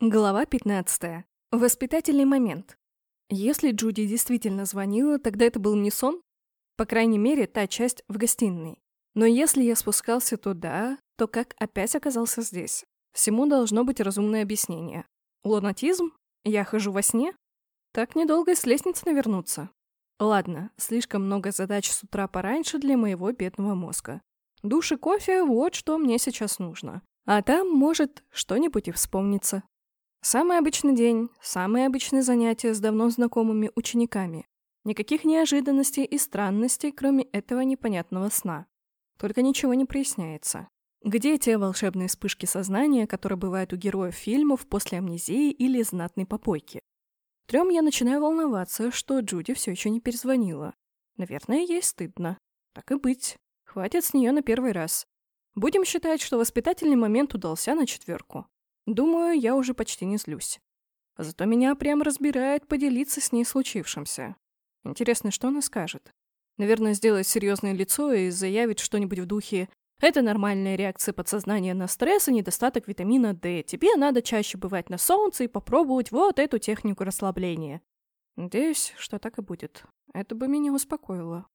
Глава 15. Воспитательный момент. Если Джуди действительно звонила, тогда это был не сон? По крайней мере, та часть в гостиной. Но если я спускался туда, то как опять оказался здесь? Всему должно быть разумное объяснение. Лунатизм? Я хожу во сне? Так недолго с лестницы навернуться. Ладно, слишком много задач с утра пораньше для моего бедного мозга. Душ и кофе — вот что мне сейчас нужно. А там, может, что-нибудь и вспомнится. Самый обычный день, самые обычные занятия с давно знакомыми учениками. Никаких неожиданностей и странностей, кроме этого непонятного сна. Только ничего не проясняется. Где те волшебные вспышки сознания, которые бывают у героев фильмов после амнезии или знатной попойки? Трем я начинаю волноваться, что Джуди все еще не перезвонила. Наверное, ей стыдно. Так и быть. Хватит с нее на первый раз. Будем считать, что воспитательный момент удался на четверку. Думаю, я уже почти не злюсь. Зато меня прям разбирает поделиться с ней случившимся. Интересно, что она скажет? Наверное, сделает серьезное лицо и заявит что-нибудь в духе «Это нормальная реакция подсознания на стресс и недостаток витамина D. Тебе надо чаще бывать на солнце и попробовать вот эту технику расслабления». Надеюсь, что так и будет. Это бы меня успокоило.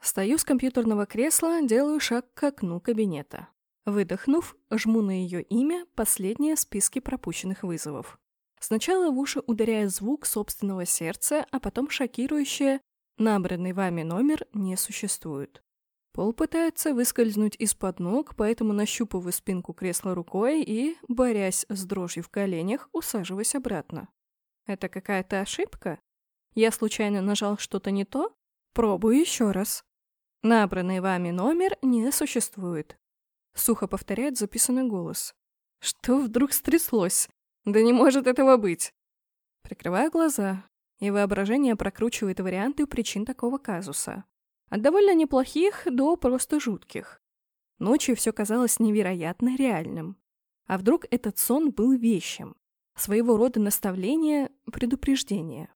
Стою с компьютерного кресла, делаю шаг к окну кабинета. Выдохнув, жму на ее имя последнее в списке пропущенных вызовов. Сначала в уши ударяет звук собственного сердца, а потом шокирующее «набранный вами номер не существует». Пол пытается выскользнуть из-под ног, поэтому нащупываю спинку кресла рукой и, борясь с дрожью в коленях, усаживаюсь обратно. Это какая-то ошибка? Я случайно нажал что-то не то? Пробую еще раз. Набранный вами номер не существует. Сухо повторяет записанный голос. Что вдруг стряслось? Да не может этого быть. Прикрываю глаза, и воображение прокручивает варианты причин такого казуса. От довольно неплохих до просто жутких. Ночью все казалось невероятно реальным. А вдруг этот сон был вещим? Своего рода наставление, предупреждение.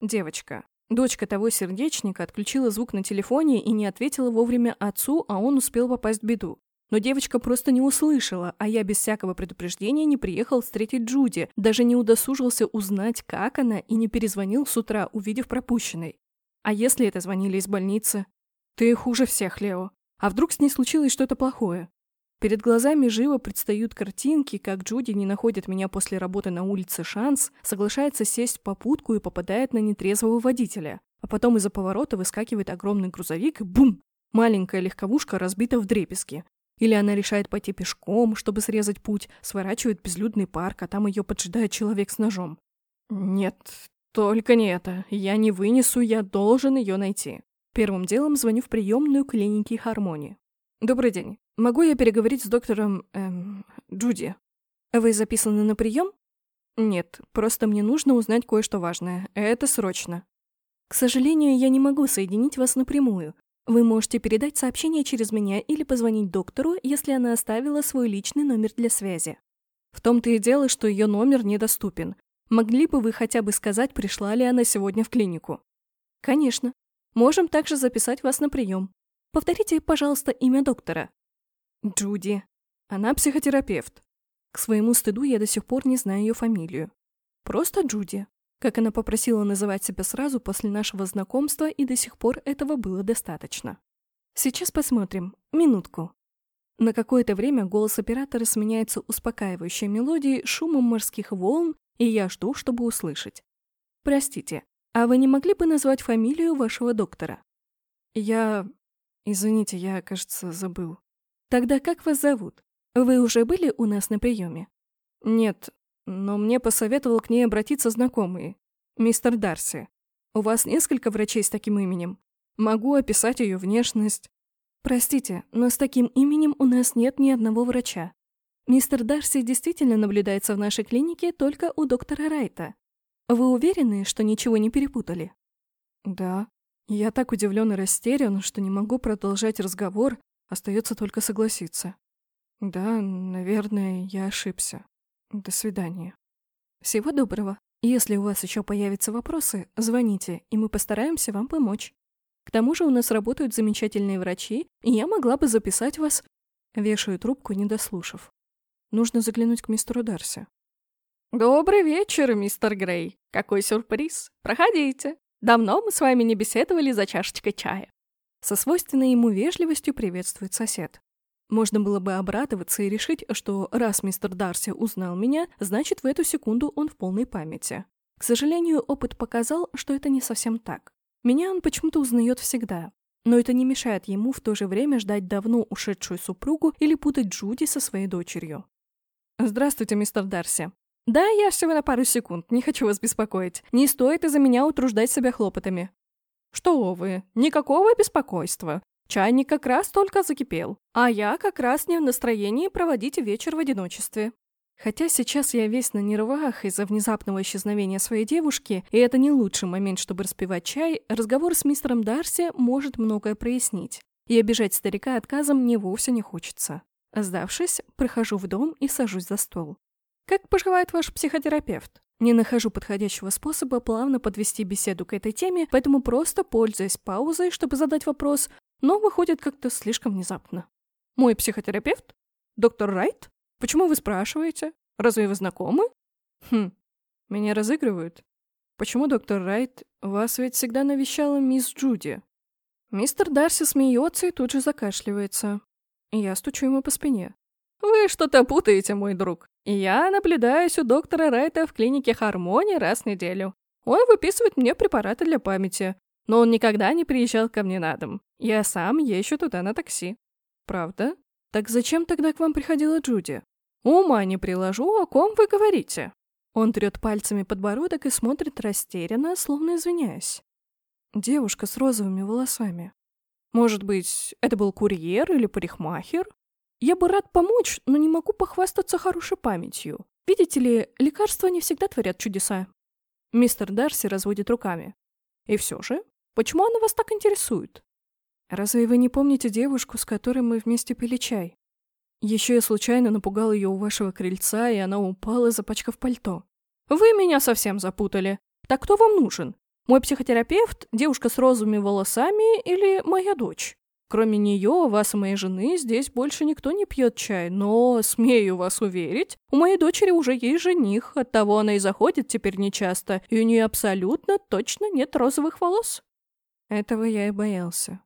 Девочка, дочка того сердечника, отключила звук на телефоне и не ответила вовремя отцу, а он успел попасть в беду. Но девочка просто не услышала, а я без всякого предупреждения не приехал встретить Джуди, даже не удосужился узнать, как она, и не перезвонил с утра, увидев пропущенной. А если это звонили из больницы? Ты хуже всех, Лео. А вдруг с ней случилось что-то плохое? Перед глазами живо предстают картинки, как Джуди не находит меня после работы на улице Шанс, соглашается сесть в попутку и попадает на нетрезвого водителя. А потом из-за поворота выскакивает огромный грузовик и бум! Маленькая легковушка разбита в дребезги. Или она решает пойти пешком, чтобы срезать путь, сворачивает в безлюдный парк, а там ее поджидает человек с ножом. Нет, только не это. Я не вынесу, я должен ее найти. Первым делом звоню в приемную клиники Хармони. Добрый день. Могу я переговорить с доктором... Эм, Джуди? Вы записаны на прием? Нет, просто мне нужно узнать кое-что важное. Это срочно. К сожалению, я не могу соединить вас напрямую. Вы можете передать сообщение через меня или позвонить доктору, если она оставила свой личный номер для связи. В том-то и дело, что ее номер недоступен. Могли бы вы хотя бы сказать, пришла ли она сегодня в клинику? Конечно. Можем также записать вас на прием. Повторите, пожалуйста, имя доктора. Джуди. Она психотерапевт. К своему стыду я до сих пор не знаю ее фамилию. Просто Джуди как она попросила называть себя сразу после нашего знакомства, и до сих пор этого было достаточно. Сейчас посмотрим. Минутку. На какое-то время голос оператора сменяется успокаивающей мелодией, шумом морских волн, и я жду, чтобы услышать. «Простите, а вы не могли бы назвать фамилию вашего доктора?» «Я... Извините, я, кажется, забыл». «Тогда как вас зовут? Вы уже были у нас на приеме?» «Нет, но мне посоветовал к ней обратиться знакомый. Мистер Дарси. У вас несколько врачей с таким именем. Могу описать ее внешность. Простите, но с таким именем у нас нет ни одного врача. Мистер Дарси действительно наблюдается в нашей клинике только у доктора Райта. Вы уверены, что ничего не перепутали? Да. Я так удивлен и растерян, что не могу продолжать разговор, остается только согласиться. Да, наверное, я ошибся. До свидания. Всего доброго. Если у вас еще появятся вопросы, звоните, и мы постараемся вам помочь. К тому же у нас работают замечательные врачи, и я могла бы записать вас... Вешаю трубку, не дослушав. Нужно заглянуть к мистеру Дарси. «Добрый вечер, мистер Грей. Какой сюрприз. Проходите. Давно мы с вами не беседовали за чашечкой чая». Со свойственной ему вежливостью приветствует сосед. Можно было бы обрадоваться и решить, что раз мистер Дарси узнал меня, значит, в эту секунду он в полной памяти. К сожалению, опыт показал, что это не совсем так. Меня он почему-то узнает всегда. Но это не мешает ему в то же время ждать давно ушедшую супругу или путать Джуди со своей дочерью. «Здравствуйте, мистер Дарси. Да, я всего на пару секунд, не хочу вас беспокоить. Не стоит из-за меня утруждать себя хлопотами». «Что вы, никакого беспокойства. Чайник как раз только закипел, а я как раз не в настроении проводить вечер в одиночестве. Хотя сейчас я весь на нервах из-за внезапного исчезновения своей девушки, и это не лучший момент, чтобы распивать чай, разговор с мистером Дарси может многое прояснить. И обижать старика отказом мне вовсе не хочется. Сдавшись, прохожу в дом и сажусь за стол. «Как поживает ваш психотерапевт?» Не нахожу подходящего способа плавно подвести беседу к этой теме, поэтому просто пользуясь паузой, чтобы задать вопрос, но выходит как-то слишком внезапно. «Мой психотерапевт? Доктор Райт?» Почему вы спрашиваете? Разве вы знакомы? Хм, меня разыгрывают. Почему, доктор Райт, вас ведь всегда навещала мисс Джуди? Мистер Дарси смеется и тут же закашливается. Я стучу ему по спине. Вы что-то путаете, мой друг. Я наблюдаюсь у доктора Райта в клинике Хармони раз в неделю. Он выписывает мне препараты для памяти, но он никогда не приезжал ко мне на дом. Я сам езжу туда на такси. Правда? Так зачем тогда к вам приходила Джуди? «Ума не приложу, о ком вы говорите?» Он трет пальцами подбородок и смотрит растерянно, словно извиняясь. Девушка с розовыми волосами. Может быть, это был курьер или парикмахер? Я бы рад помочь, но не могу похвастаться хорошей памятью. Видите ли, лекарства не всегда творят чудеса. Мистер Дарси разводит руками. И все же, почему она вас так интересует? Разве вы не помните девушку, с которой мы вместе пили чай? Еще я случайно напугал ее у вашего крыльца, и она упала, запачкав пальто. Вы меня совсем запутали. Так кто вам нужен? Мой психотерапевт, девушка с розовыми волосами или моя дочь? Кроме нее, вас и моей жены, здесь больше никто не пьет чай, но, смею вас уверить, у моей дочери уже есть жених, оттого она и заходит теперь нечасто, и у нее абсолютно точно нет розовых волос. Этого я и боялся.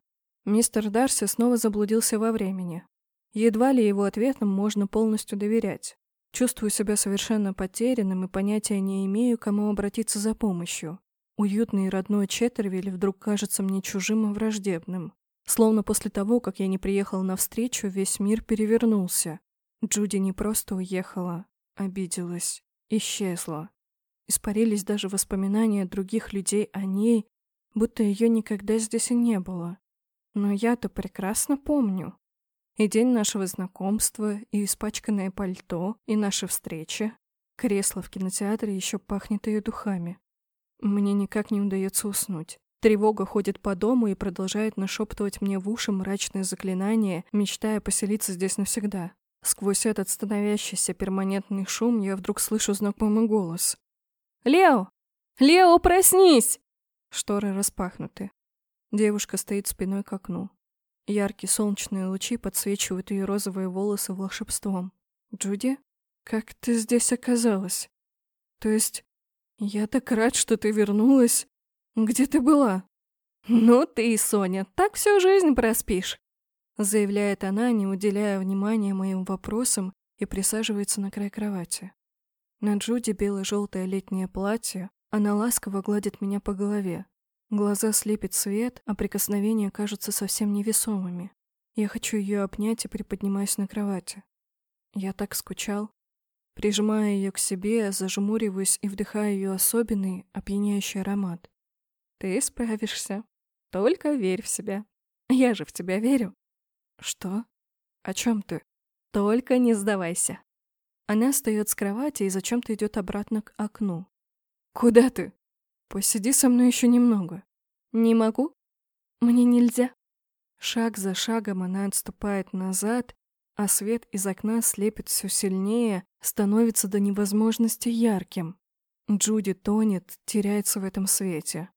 Мистер Дарси снова заблудился во времени. Едва ли его ответам можно полностью доверять. Чувствую себя совершенно потерянным и понятия не имею, кому обратиться за помощью. Уютный и родной Четтервиль вдруг кажется мне чужим и враждебным. Словно после того, как я не приехал навстречу, весь мир перевернулся. Джуди не просто уехала, обиделась, исчезла. Испарились даже воспоминания других людей о ней, будто ее никогда здесь и не было. Но я-то прекрасно помню. И день нашего знакомства, и испачканное пальто, и наши встречи. Кресло в кинотеатре еще пахнет ее духами. Мне никак не удается уснуть. Тревога ходит по дому и продолжает нашептывать мне в уши мрачные заклинания, мечтая поселиться здесь навсегда. Сквозь этот становящийся перманентный шум я вдруг слышу знакомый голос. «Лео! Лео, проснись!» Шторы распахнуты. Девушка стоит спиной к окну. Яркие солнечные лучи подсвечивают ее розовые волосы волшебством. «Джуди, как ты здесь оказалась? То есть, я так рад, что ты вернулась. Где ты была?» «Ну ты, Соня, так всю жизнь проспишь», заявляет она, не уделяя внимания моим вопросам и присаживается на край кровати. На Джуди бело-желтое летнее платье, она ласково гладит меня по голове. Глаза слепит свет, а прикосновения кажутся совсем невесомыми. Я хочу ее обнять и приподнимаюсь на кровати. Я так скучал. Прижимая ее к себе, зажмуриваюсь и вдыхаю ее особенный, опьяняющий аромат. Ты справишься. Только верь в себя. Я же в тебя верю. Что? О чем ты? Только не сдавайся. Она встает с кровати и зачем-то идет обратно к окну. Куда ты? Посиди со мной еще немного. Не могу. Мне нельзя. Шаг за шагом она отступает назад, а свет из окна слепит все сильнее, становится до невозможности ярким. Джуди тонет, теряется в этом свете.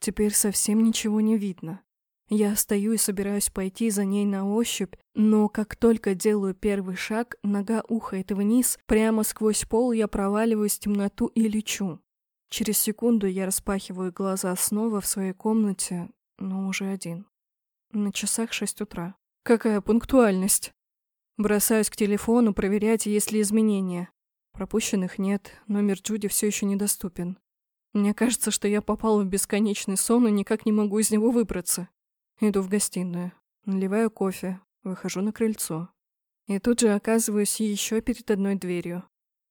Теперь совсем ничего не видно. Я стою и собираюсь пойти за ней на ощупь, но как только делаю первый шаг, нога ухает вниз, прямо сквозь пол я проваливаюсь в темноту и лечу. Через секунду я распахиваю глаза снова в своей комнате, но уже один. На часах шесть утра. Какая пунктуальность! Бросаюсь к телефону проверять, есть ли изменения. Пропущенных нет, номер Джуди все еще недоступен. Мне кажется, что я попал в бесконечный сон и никак не могу из него выбраться. Иду в гостиную, наливаю кофе, выхожу на крыльцо. И тут же оказываюсь еще перед одной дверью.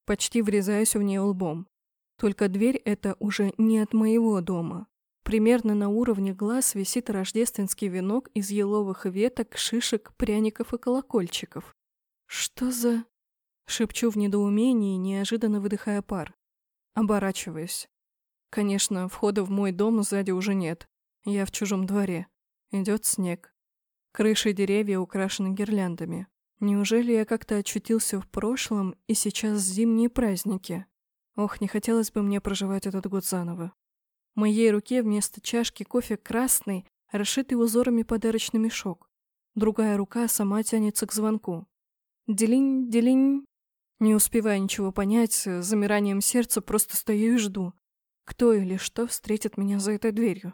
Почти врезаюсь в нее лбом. Только дверь эта уже не от моего дома. Примерно на уровне глаз висит рождественский венок из еловых веток, шишек, пряников и колокольчиков. Что за... Шепчу в недоумении, неожиданно выдыхая пар. Оборачиваюсь. Конечно, входа в мой дом сзади уже нет. Я в чужом дворе. Идет снег. Крыши деревья украшены гирляндами. Неужели я как-то очутился в прошлом, и сейчас зимние праздники? Ох, не хотелось бы мне проживать этот год заново. В моей руке вместо чашки кофе красный, расшитый узорами подарочный мешок. Другая рука сама тянется к звонку. Делинь, делинь. Не успевая ничего понять, замиранием сердца просто стою и жду. Кто или что встретит меня за этой дверью?